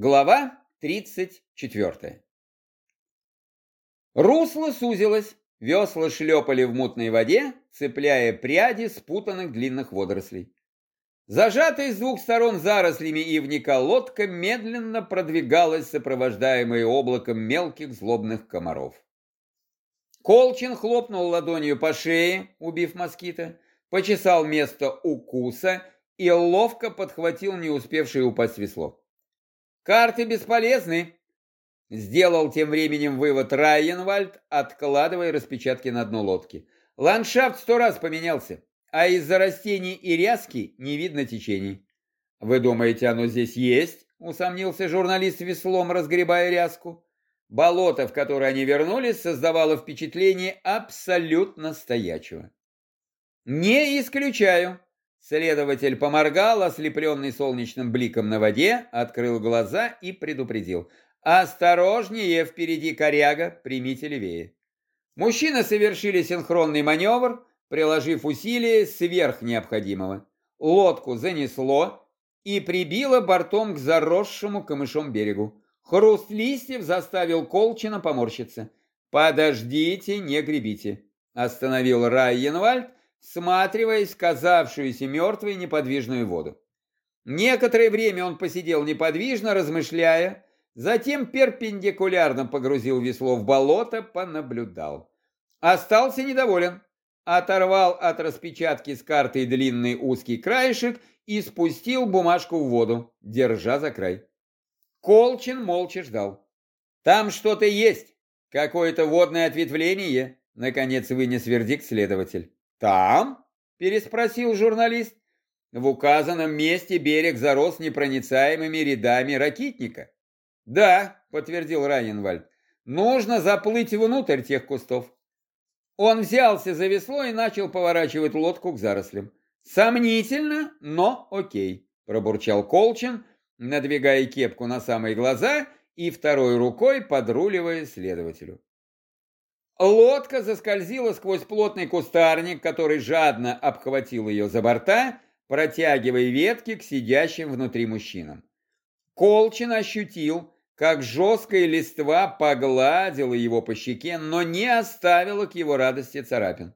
Глава 34. Русло сузилось, весла шлепали в мутной воде, цепляя пряди спутанных длинных водорослей. Зажатая с двух сторон зарослями ивника лодка медленно продвигалась, сопровождаемая облаком мелких злобных комаров. Колчин хлопнул ладонью по шее, убив москита, почесал место укуса и ловко подхватил не успевшее упасть весло. Карты бесполезны, сделал тем временем вывод Райенвальд, откладывая распечатки на дно лодки. Ландшафт сто раз поменялся, а из-за растений и ряски не видно течений. Вы думаете, оно здесь есть? Усомнился журналист веслом, разгребая ряску. Болото, в которое они вернулись, создавало впечатление абсолютно стоячего. Не исключаю, Следователь поморгал, ослепленный солнечным бликом на воде, открыл глаза и предупредил. «Осторожнее, впереди коряга, примите левее». Мужчины совершили синхронный маневр, приложив усилия сверх необходимого. Лодку занесло и прибило бортом к заросшему камышом берегу. Хруст листьев заставил Колчина поморщиться. «Подождите, не гребите», — остановил Райенвальд, всматриваясь в казавшуюся мертвой неподвижную воду. Некоторое время он посидел неподвижно, размышляя, затем перпендикулярно погрузил весло в болото, понаблюдал. Остался недоволен, оторвал от распечатки с картой длинный узкий краешек и спустил бумажку в воду, держа за край. Колчин молча ждал. «Там что-то есть, какое-то водное ответвление», наконец вынес вердикт следователь. «Там?» – переспросил журналист. В указанном месте берег зарос непроницаемыми рядами ракитника. «Да», – подтвердил Раненвальд, – «нужно заплыть внутрь тех кустов». Он взялся за весло и начал поворачивать лодку к зарослям. «Сомнительно, но окей», – пробурчал Колчин, надвигая кепку на самые глаза и второй рукой подруливая следователю. Лодка заскользила сквозь плотный кустарник, который жадно обхватил ее за борта, протягивая ветки к сидящим внутри мужчинам. Колчин ощутил, как жесткая листва погладила его по щеке, но не оставила к его радости царапин.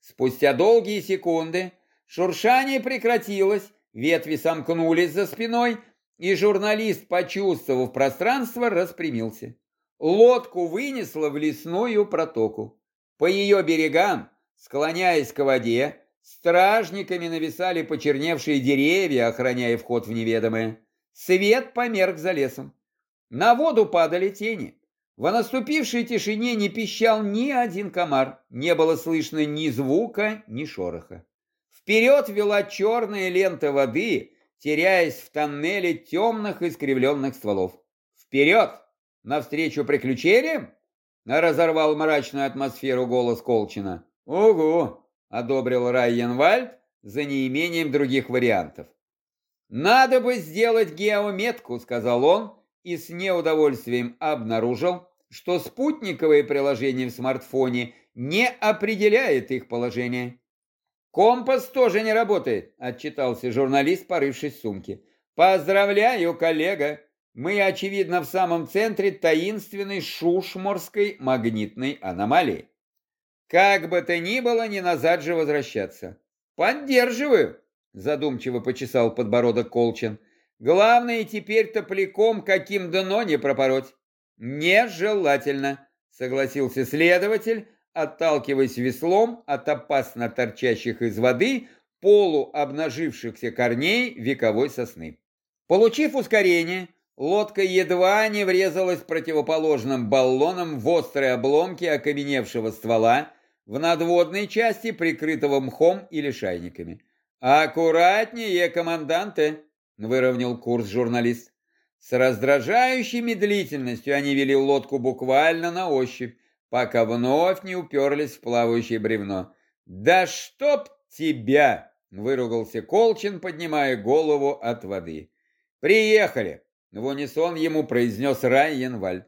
Спустя долгие секунды шуршание прекратилось, ветви сомкнулись за спиной, и журналист, почувствовав пространство, распрямился. Лодку вынесло в лесную протоку. По ее берегам, склоняясь к воде, стражниками нависали почерневшие деревья, охраняя вход в неведомое. Свет померк за лесом. На воду падали тени. В наступившей тишине не пищал ни один комар, не было слышно ни звука, ни шороха. Вперед вела черная лента воды, теряясь в тоннеле темных искривленных стволов. Вперед! Навстречу приключениям? Разорвал мрачную атмосферу голос Колчина. Ого! Одобрил Райенвальд за неимением других вариантов. «Надо бы сделать геометку», — сказал он, и с неудовольствием обнаружил, что спутниковое приложение в смартфоне не определяет их положение. «Компас тоже не работает», — отчитался журналист, порывшись в сумке. «Поздравляю, коллега, мы, очевидно, в самом центре таинственной шушморской магнитной аномалии. Как бы то ни было, не назад же возвращаться. Поддерживаю, задумчиво почесал подбородок Колчин. Главное теперь топляком каким дно не пропороть. Нежелательно, согласился следователь, отталкиваясь веслом от опасно торчащих из воды полуобнажившихся корней вековой сосны. Получив ускорение, Лодка едва не врезалась противоположным баллоном в острые обломки окаменевшего ствола в надводной части, прикрытого мхом или шайниками. «Аккуратнее, команданты!» — выровнял курс журналист. С раздражающей медлительностью они вели лодку буквально на ощупь, пока вновь не уперлись в плавающее бревно. «Да чтоб тебя!» — выругался Колчин, поднимая голову от воды. «Приехали!» В унисон ему произнес Райенвальд.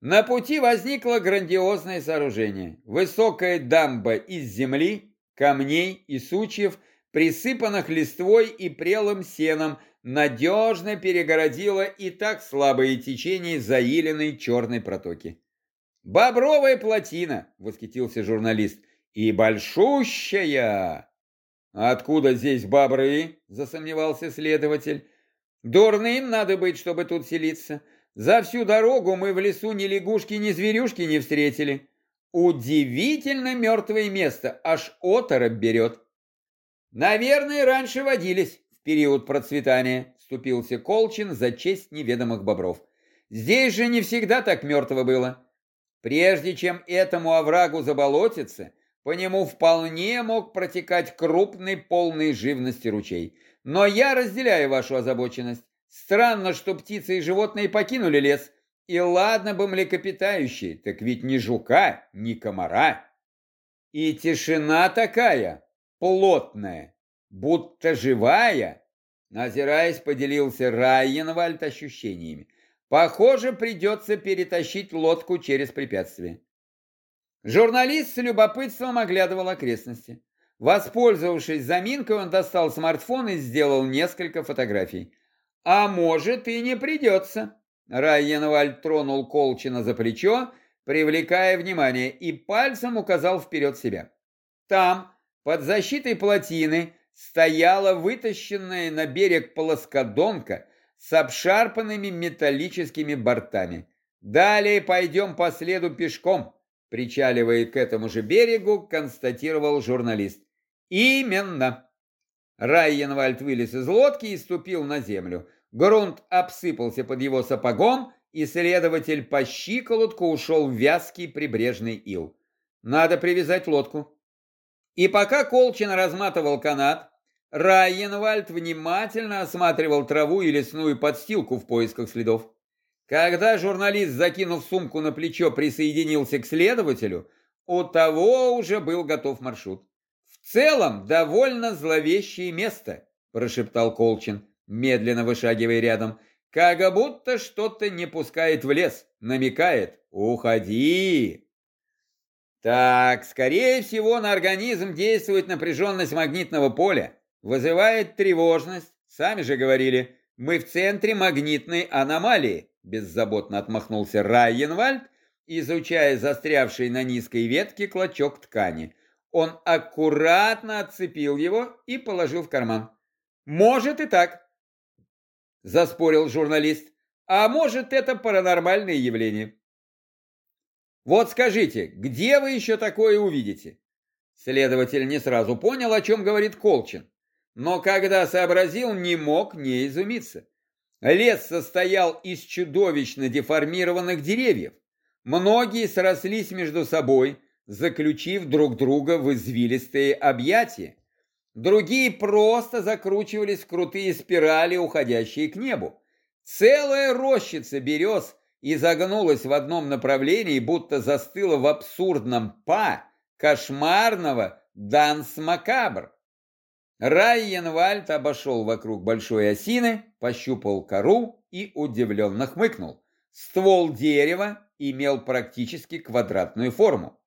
На пути возникло грандиозное сооружение. Высокая дамба из земли, камней и сучьев, присыпанных листвой и прелым сеном, надежно перегородила и так слабое течение заиленной черной протоки. «Бобровая плотина!» — восхитился журналист. «И большущая!» «Откуда здесь бобры?» — засомневался следователь. «Дурным надо быть, чтобы тут селиться. За всю дорогу мы в лесу ни лягушки, ни зверюшки не встретили. Удивительно мертвое место, аж оторопь берет». «Наверное, раньше водились в период процветания», — вступился Колчин за честь неведомых бобров. «Здесь же не всегда так мертво было. Прежде чем этому оврагу заболотиться, по нему вполне мог протекать крупный, полный живности ручей. Но я разделяю вашу озабоченность. Странно, что птицы и животные покинули лес. И ладно бы млекопитающие, так ведь ни жука, ни комара. И тишина такая, плотная, будто живая. Озираясь, поделился Райенвальд ощущениями. Похоже, придется перетащить лодку через препятствие. Журналист с любопытством оглядывал окрестности. Воспользовавшись заминкой, он достал смартфон и сделал несколько фотографий. «А может, и не придется». Райенвальд тронул Колчина за плечо, привлекая внимание, и пальцем указал вперед себя. Там, под защитой плотины, стояла вытащенная на берег плоскодонка с обшарпанными металлическими бортами. Далее пойдем по следу пешком, причаливая к этому же берегу, констатировал журналист. Именно. Райенвальд вылез из лодки и ступил на землю. Грунт обсыпался под его сапогом, и следователь по щиколотку ушел в вязкий прибрежный ил. Надо привязать лодку. И пока Колчин разматывал канат, Райенвальд внимательно осматривал траву и лесную подстилку в поисках следов. Когда журналист, закинув сумку на плечо, присоединился к следователю, у того уже был готов маршрут. «В целом, довольно зловещее место», – прошептал Колчин, медленно вышагивая рядом, «как будто что-то не пускает в лес, намекает «Уходи!» Так, скорее всего, на организм действует напряженность магнитного поля вызывает тревожность. Сами же говорили, мы в центре магнитной аномалии, беззаботно отмахнулся Райенвальд, изучая застрявший на низкой ветке клочок ткани. Он аккуратно отцепил его и положил в карман. «Может и так», – заспорил журналист. «А может, это паранормальное явление». «Вот скажите, где вы еще такое увидите?» Следователь не сразу понял, о чем говорит Колчин но когда сообразил, не мог не изумиться. Лес состоял из чудовищно деформированных деревьев. Многие срослись между собой, заключив друг друга в извилистые объятия. Другие просто закручивались в крутые спирали, уходящие к небу. Целая рощица берез изогнулась в одном направлении, будто застыла в абсурдном па кошмарного данс-макабр. Райенвальд обошел вокруг большой осины, пощупал кору и удивленно хмыкнул. Ствол дерева имел практически квадратную форму.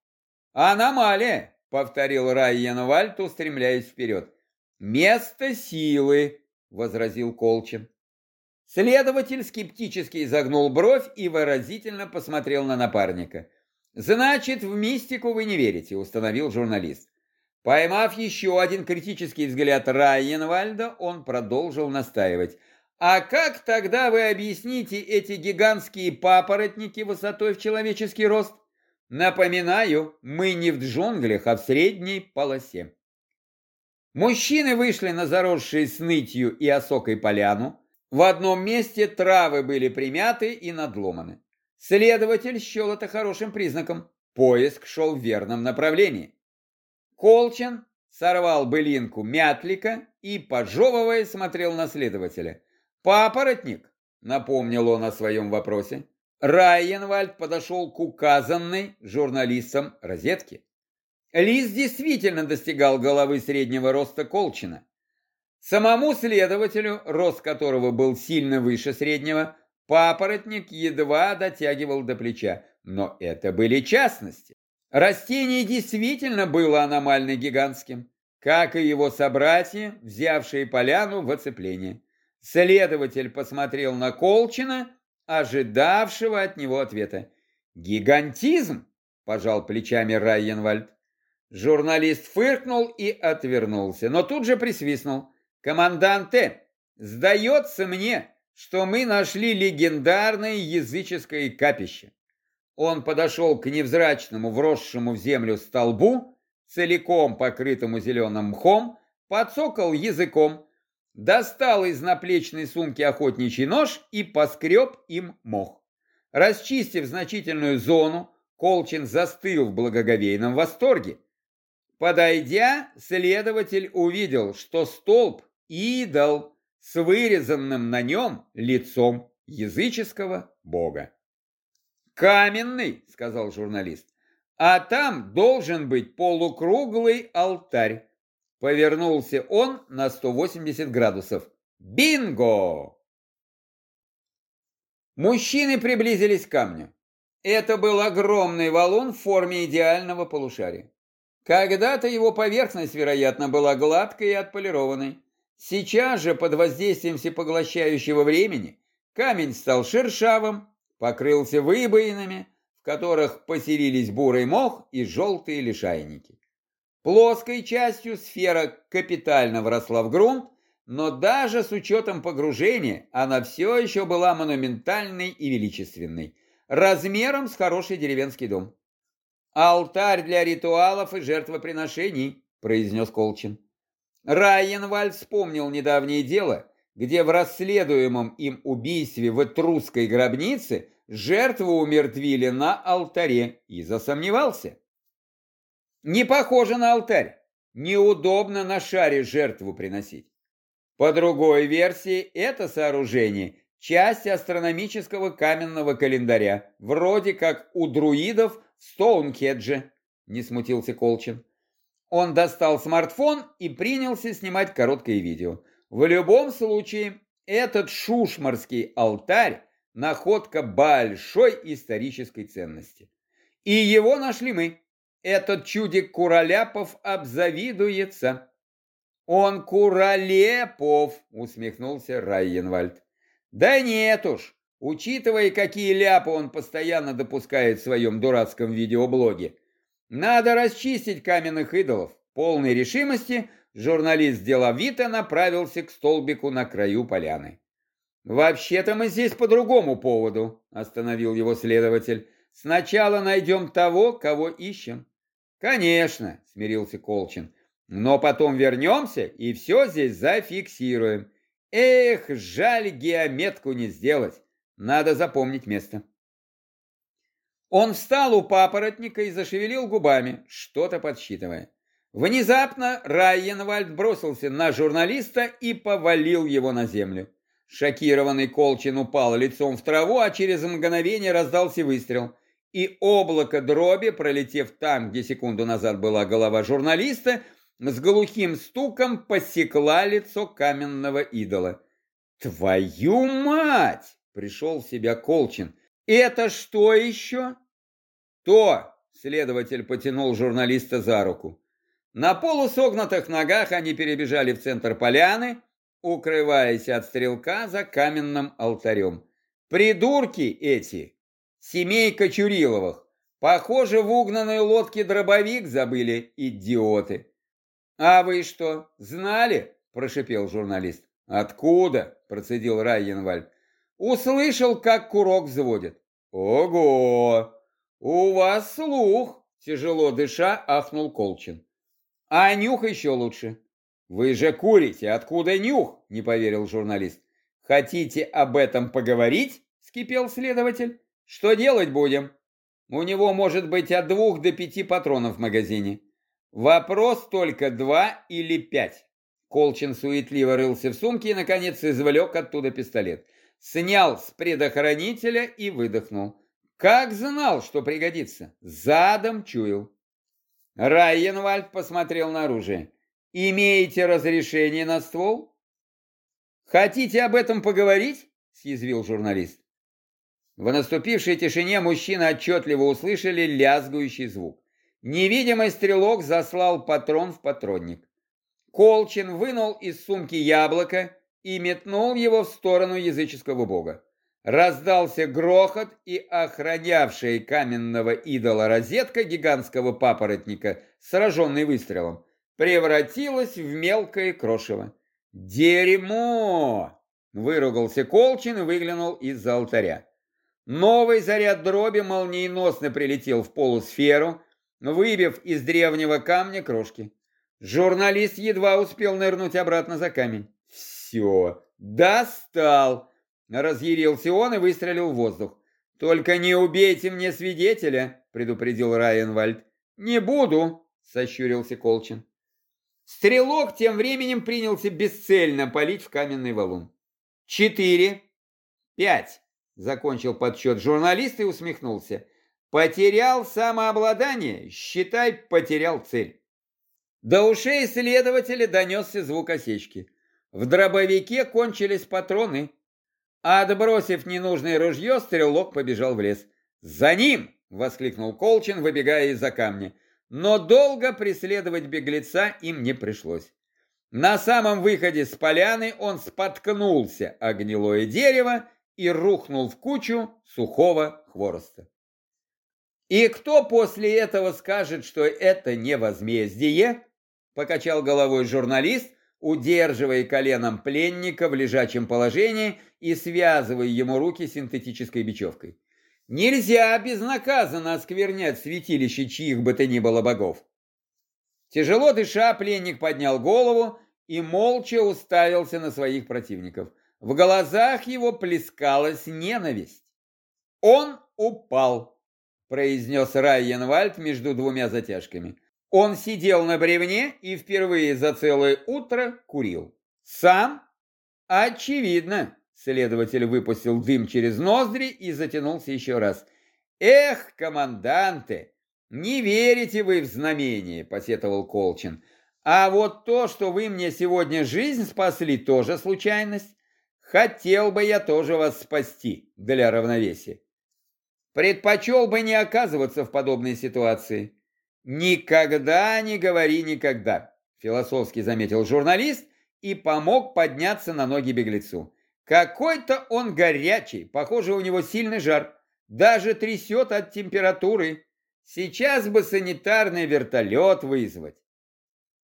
«Аномалия!» — повторил Райенвальд, устремляясь вперед. «Место силы!» — возразил Колчин. Следователь скептически изогнул бровь и выразительно посмотрел на напарника. «Значит, в мистику вы не верите», — установил журналист. Поймав еще один критический взгляд Райенвальда, он продолжил настаивать. «А как тогда вы объясните эти гигантские папоротники высотой в человеческий рост? Напоминаю, мы не в джунглях, а в средней полосе». Мужчины вышли на заросшие снытью и осокой поляну. В одном месте травы были примяты и надломаны. Следователь счел это хорошим признаком. Поиск шел в верном направлении. Колчин сорвал былинку мятлика и, пожевывая, смотрел на следователя. «Папоротник», — напомнил он о своем вопросе. Райенвальд подошел к указанной журналистам розетке. Лис действительно достигал головы среднего роста Колчина. Самому следователю, рост которого был сильно выше среднего, папоротник едва дотягивал до плеча, но это были частности. Растение действительно было аномально гигантским, как и его собратья, взявшие поляну в оцепление. Следователь посмотрел на Колчина, ожидавшего от него ответа. «Гигантизм!» – пожал плечами Райенвальд. Журналист фыркнул и отвернулся, но тут же присвистнул. «Команданте, сдается мне, что мы нашли легендарное языческое капище». Он подошел к невзрачному, вросшему в землю столбу, целиком покрытому зеленым мхом, подсокал языком, достал из наплечной сумки охотничий нож и поскреб им мох. Расчистив значительную зону, Колчин застыл в благоговейном восторге. Подойдя, следователь увидел, что столб – идол с вырезанным на нем лицом языческого бога. «Каменный», – сказал журналист, – «а там должен быть полукруглый алтарь. Повернулся он на 180 градусов. Бинго! Мужчины приблизились к камню. Это был огромный валун в форме идеального полушария. Когда-то его поверхность, вероятно, была гладкой и отполированной. Сейчас же, под воздействием всепоглощающего времени, камень стал шершавым, покрылся выбоинами, в которых поселились бурый мох и желтые лишайники. Плоской частью сфера капитально вросла в грунт, но даже с учетом погружения она все еще была монументальной и величественной, размером с хороший деревенский дом. «Алтарь для ритуалов и жертвоприношений», – произнес Колчин. Райенвальд вспомнил недавнее дело, где в расследуемом им убийстве в этрусской гробнице жертву умертвили на алтаре и засомневался. Не похоже на алтарь. Неудобно на шаре жертву приносить. По другой версии, это сооружение – часть астрономического каменного календаря, вроде как у друидов в Стоунхедже, не смутился Колчин. Он достал смартфон и принялся снимать короткое видео. В любом случае, этот шушмарский алтарь – находка большой исторической ценности. И его нашли мы. Этот чудик Куроляпов обзавидуется. Он Куролепов, усмехнулся Райенвальд. Да нет уж, учитывая, какие ляпы он постоянно допускает в своем дурацком видеоблоге. Надо расчистить каменных идолов. Полной решимости журналист деловито направился к столбику на краю поляны. «Вообще-то мы здесь по другому поводу», – остановил его следователь. Сначала найдем того, кого ищем. Конечно, смирился Колчин. Но потом вернемся и все здесь зафиксируем. Эх, жаль геометку не сделать. Надо запомнить место. Он встал у папоротника и зашевелил губами, что-то подсчитывая. Внезапно Райенвальд бросился на журналиста и повалил его на землю. Шокированный Колчин упал лицом в траву, а через мгновение раздался выстрел – и облако дроби, пролетев там, где секунду назад была голова журналиста, с глухим стуком посекла лицо каменного идола. «Твою мать!» — пришел в себя Колчин. «Это что еще?» «То!» — следователь потянул журналиста за руку. На полусогнутых ногах они перебежали в центр поляны, укрываясь от стрелка за каменным алтарем. «Придурки эти!» Семейка Чуриловых. Похоже, в угнанной лодке дробовик забыли, идиоты. А вы что, знали? Прошипел журналист. Откуда? Процедил Райенвальд. Услышал, как курок взводит. Ого! У вас слух! Тяжело дыша, ахнул Колчин. А нюх еще лучше. Вы же курите, откуда нюх? Не поверил журналист. Хотите об этом поговорить? Скипел следователь. Что делать будем? У него может быть от двух до пяти патронов в магазине. Вопрос только два или пять. Колчин суетливо рылся в сумке и, наконец, извлек оттуда пистолет. Снял с предохранителя и выдохнул. Как знал, что пригодится. Задом чуял. Райенвальд посмотрел на оружие. «Имеете разрешение на ствол?» «Хотите об этом поговорить?» – съязвил журналист. В наступившей тишине мужчины отчетливо услышали лязгующий звук. Невидимый стрелок заслал патрон в патронник. Колчин вынул из сумки яблоко и метнул его в сторону языческого бога. Раздался грохот, и охранявшая каменного идола розетка гигантского папоротника, сраженный выстрелом, превратилась в мелкое крошево. «Дерьмо!» — выругался Колчин и выглянул из-за алтаря. Новый заряд дроби молниеносно прилетел в полусферу, выбив из древнего камня крошки. Журналист едва успел нырнуть обратно за камень. «Все, достал!» Разъярился он и выстрелил в воздух. «Только не убейте мне свидетеля!» предупредил Райенвальд. «Не буду!» сощурился Колчин. Стрелок тем временем принялся бесцельно палить в каменный валун. «Четыре, пять!» Закончил подсчет журналист и усмехнулся. Потерял самообладание, считай, потерял цель. До ушей следователя донесся звук осечки. В дробовике кончились патроны. Отбросив ненужное ружье, стрелок побежал в лес. «За ним!» — воскликнул Колчин, выбегая из-за камня. Но долго преследовать беглеца им не пришлось. На самом выходе с поляны он споткнулся о гнилое дерево и рухнул в кучу сухого хвороста. «И кто после этого скажет, что это не возмездие?» покачал головой журналист, удерживая коленом пленника в лежачем положении и связывая ему руки синтетической бечевкой. Нельзя безнаказанно осквернять святилище чьих бы то ни было богов. Тяжело дыша, пленник поднял голову и молча уставился на своих противников. В глазах его плескалась ненависть. «Он упал», — произнес Райенвальд между двумя затяжками. Он сидел на бревне и впервые за целое утро курил. «Сам?» «Очевидно», — следователь выпустил дым через ноздри и затянулся еще раз. «Эх, команданты, не верите вы в знамение», — посетовал Колчин. «А вот то, что вы мне сегодня жизнь спасли, тоже случайность. Хотел бы я тоже вас спасти для равновесия. Предпочел бы не оказываться в подобной ситуации. Никогда не говори никогда, философски заметил журналист и помог подняться на ноги беглецу. Какой-то он горячий, похоже, у него сильный жар, даже трясет от температуры. Сейчас бы санитарный вертолет вызвать.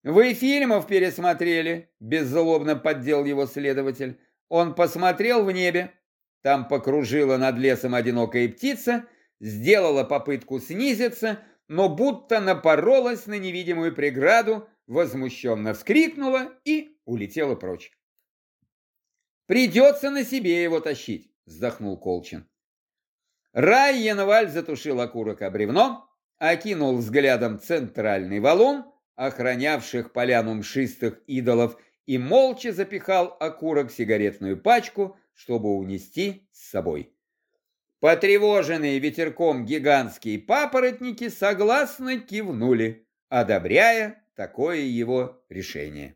Вы фильмов пересмотрели, беззлобно поддел его следователь. Он посмотрел в небе. Там покружила над лесом одинокая птица, сделала попытку снизиться, но будто напоролась на невидимую преграду, возмущенно вскрикнула и улетела прочь. «Придется на себе его тащить», — вздохнул Колчин. Рай Янваль затушил окурок о бревно, окинул взглядом центральный валун, охранявших поляну мшистых идолов, и молча запихал окурок в сигаретную пачку, чтобы унести с собой. Потревоженные ветерком гигантские папоротники согласно кивнули, одобряя такое его решение.